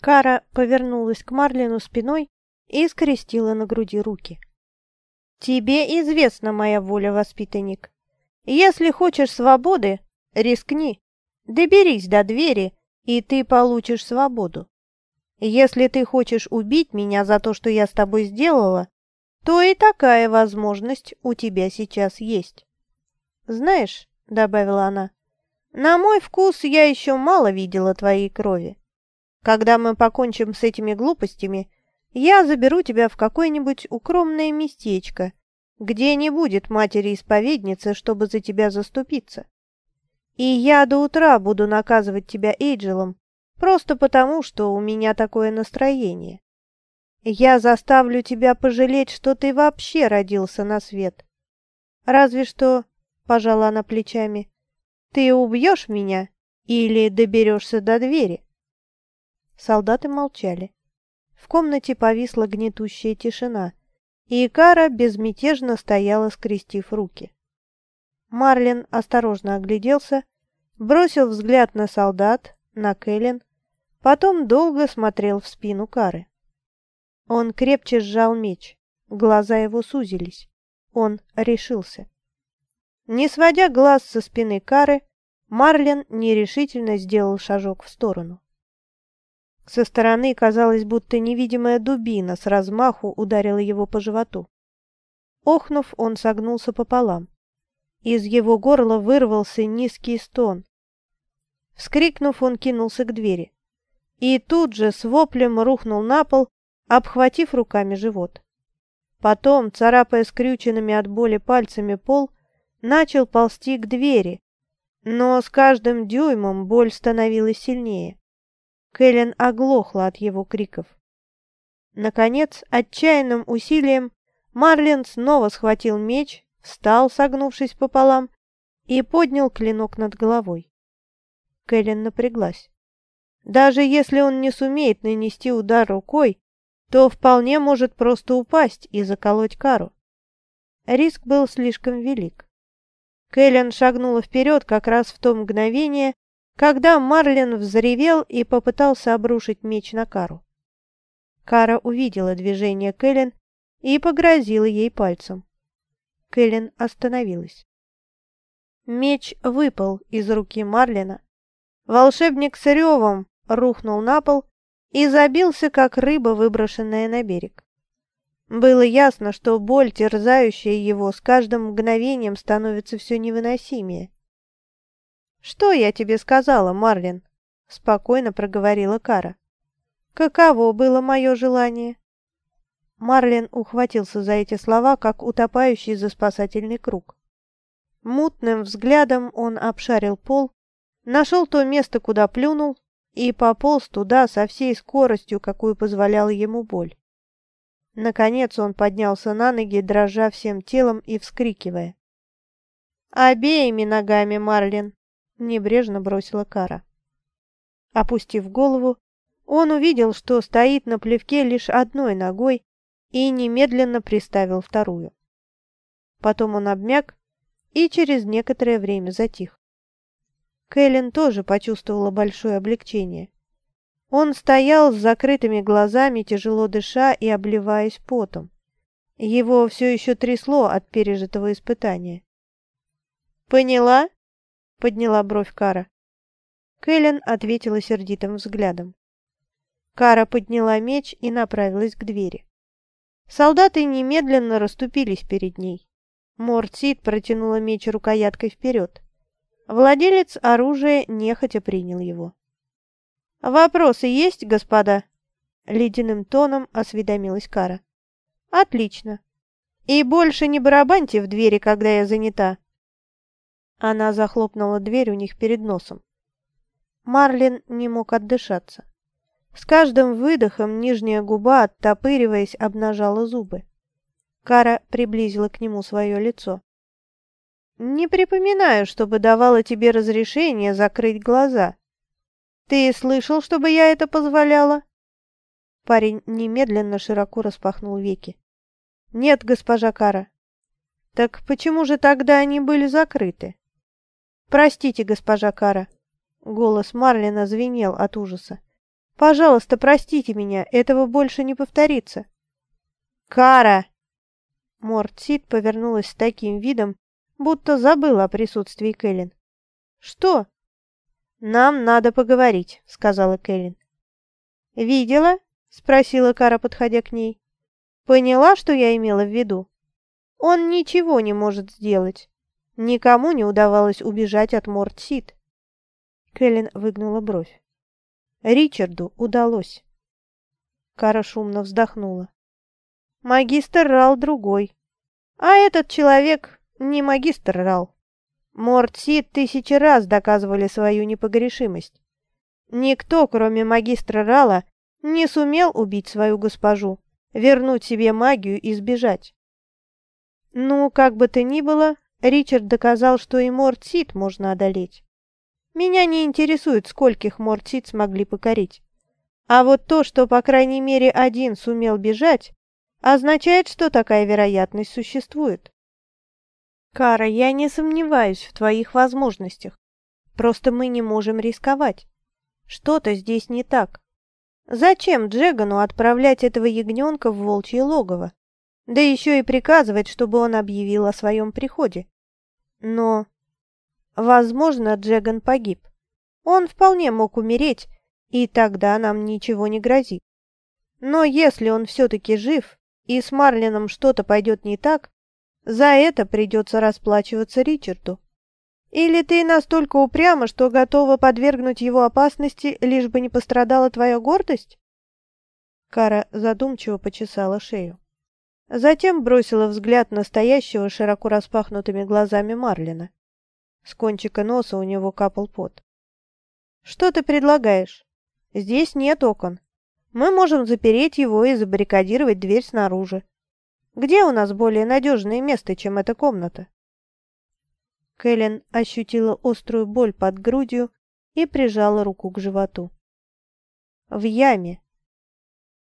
Кара повернулась к Марлину спиной и скрестила на груди руки. «Тебе известна моя воля, воспитанник. Если хочешь свободы, рискни. Доберись до двери, и ты получишь свободу. Если ты хочешь убить меня за то, что я с тобой сделала, то и такая возможность у тебя сейчас есть. Знаешь, — добавила она, — на мой вкус я еще мало видела твоей крови. Когда мы покончим с этими глупостями, я заберу тебя в какое-нибудь укромное местечко, где не будет матери-исповедницы, чтобы за тебя заступиться. И я до утра буду наказывать тебя Эйджелом, просто потому, что у меня такое настроение. Я заставлю тебя пожалеть, что ты вообще родился на свет. Разве что, — пожала она плечами, — ты убьешь меня или доберешься до двери. Солдаты молчали. В комнате повисла гнетущая тишина, и Икара безмятежно стояла, скрестив руки. Марлин осторожно огляделся, бросил взгляд на солдат, на Кэлен, потом долго смотрел в спину Кары. Он крепче сжал меч, глаза его сузились. Он решился. Не сводя глаз со спины Кары, Марлин нерешительно сделал шажок в сторону. Со стороны казалось, будто невидимая дубина с размаху ударила его по животу. Охнув, он согнулся пополам. Из его горла вырвался низкий стон. Вскрикнув, он кинулся к двери. И тут же с воплем рухнул на пол, обхватив руками живот. Потом, царапая скрюченными от боли пальцами пол, начал ползти к двери, но с каждым дюймом боль становилась сильнее. Кэлен оглохла от его криков. Наконец, отчаянным усилием, Марлин снова схватил меч, встал, согнувшись пополам, и поднял клинок над головой. Кэлен напряглась. Даже если он не сумеет нанести удар рукой, то вполне может просто упасть и заколоть кару. Риск был слишком велик. Кэлен шагнула вперед как раз в то мгновение, когда Марлин взревел и попытался обрушить меч на Кару. Кара увидела движение Кэлен и погрозила ей пальцем. Кэлен остановилась. Меч выпал из руки Марлина. Волшебник с ревом рухнул на пол и забился, как рыба, выброшенная на берег. Было ясно, что боль, терзающая его, с каждым мгновением становится все невыносимее. «Что я тебе сказала, Марлин?» – спокойно проговорила Кара. «Каково было мое желание?» Марлин ухватился за эти слова, как утопающий за спасательный круг. Мутным взглядом он обшарил пол, нашел то место, куда плюнул, и пополз туда со всей скоростью, какую позволяла ему боль. Наконец он поднялся на ноги, дрожа всем телом и вскрикивая. «Обеими ногами, Марлин!» Небрежно бросила Кара. Опустив голову, он увидел, что стоит на плевке лишь одной ногой и немедленно приставил вторую. Потом он обмяк и через некоторое время затих. Кэлен тоже почувствовала большое облегчение. Он стоял с закрытыми глазами, тяжело дыша и обливаясь потом. Его все еще трясло от пережитого испытания. «Поняла?» Подняла бровь Кара. Кэлен ответила сердитым взглядом. Кара подняла меч и направилась к двери. Солдаты немедленно расступились перед ней. Мортсид протянула меч рукояткой вперед. Владелец оружия нехотя принял его. «Вопросы есть, господа?» Ледяным тоном осведомилась Кара. «Отлично. И больше не барабаньте в двери, когда я занята. Она захлопнула дверь у них перед носом. Марлин не мог отдышаться. С каждым выдохом нижняя губа, оттопыриваясь, обнажала зубы. Кара приблизила к нему свое лицо. «Не припоминаю, чтобы давала тебе разрешение закрыть глаза. Ты слышал, чтобы я это позволяла?» Парень немедленно широко распахнул веки. «Нет, госпожа Кара». «Так почему же тогда они были закрыты?» «Простите, госпожа Кара». Голос Марлина звенел от ужаса. Пожалуйста, простите меня, этого больше не повторится». «Кара!» Мортсид повернулась с таким видом, будто забыла о присутствии Кэлен. «Что?» «Нам надо поговорить», — сказала Кэлен. «Видела?» — спросила Кара, подходя к ней. «Поняла, что я имела в виду? Он ничего не может сделать. Никому не удавалось убежать от Мортсид». Кэлен выгнула бровь. Ричарду удалось. Кара шумно вздохнула. Магистр Рал другой. А этот человек не магистр Рал. Мортсид тысячи раз доказывали свою непогрешимость. Никто, кроме магистра Рала, не сумел убить свою госпожу, вернуть себе магию и сбежать. Ну, как бы то ни было, Ричард доказал, что и Мортсид можно одолеть. Меня не интересует, скольких Мортсид смогли покорить. А вот то, что по крайней мере один сумел бежать, означает, что такая вероятность существует. Кара, я не сомневаюсь в твоих возможностях. Просто мы не можем рисковать. Что-то здесь не так. Зачем Джегану отправлять этого ягненка в волчье логово? Да еще и приказывать, чтобы он объявил о своем приходе. Но, возможно, Джеган погиб. Он вполне мог умереть, и тогда нам ничего не грозит. Но если он все-таки жив, и с Марлином что-то пойдет не так, за это придется расплачиваться Ричарду. Или ты настолько упряма, что готова подвергнуть его опасности, лишь бы не пострадала твоя гордость?» Кара задумчиво почесала шею. Затем бросила взгляд на стоящего широко распахнутыми глазами Марлина. С кончика носа у него капал пот. «Что ты предлагаешь? Здесь нет окон. Мы можем запереть его и забаррикадировать дверь снаружи. Где у нас более надежное место, чем эта комната?» Кэлен ощутила острую боль под грудью и прижала руку к животу. «В яме.